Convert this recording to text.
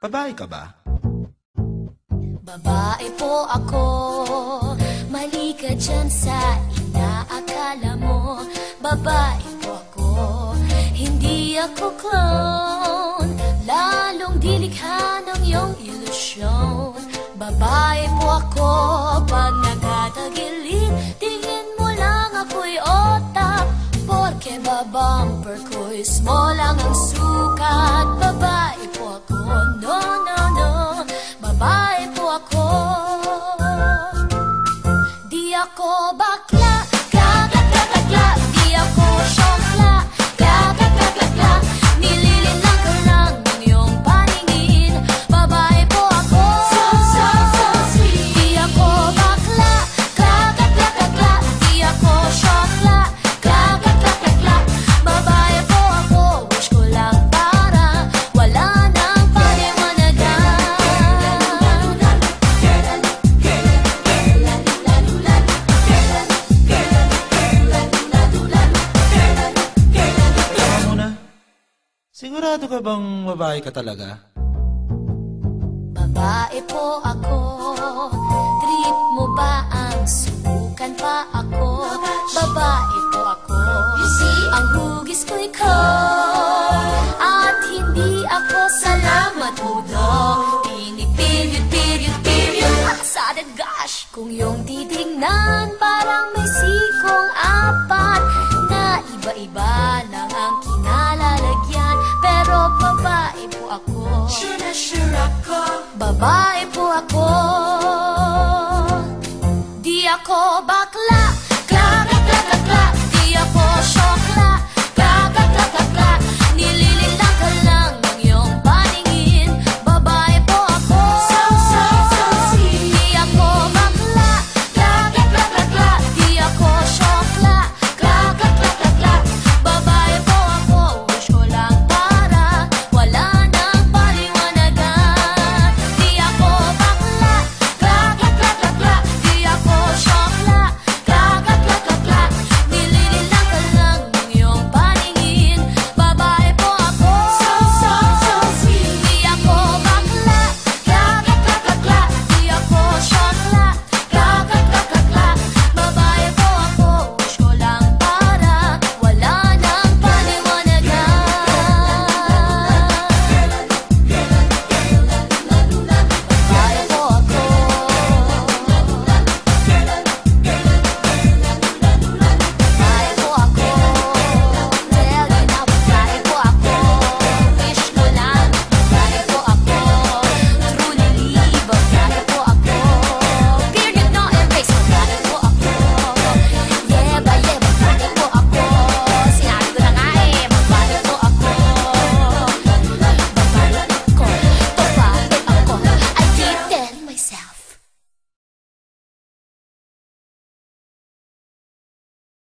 Babae ka ba? Babae po ako. Mali ka dyan sa inaakala mo. Babae po ako. Hindi ako clown. Lalong dilikha ng iyong ilusyon. Babae po ako. Pag nagtatagilid Tingin mo lang ako'y otak. Porke babumper ko'y small lang ang sukat Sigurado ka bang babae ka talaga? Babae po ako. Trip mo ba ang subukan pa ako? Babae po ako. Ang hugis ko'y cold At hindi ako salamat mudo Tinig, period, period, period gosh Kung yung titignan Parang may sikong apat Na iba-iba ako. Sure na sure ako. Babae po ako. Di ako bakla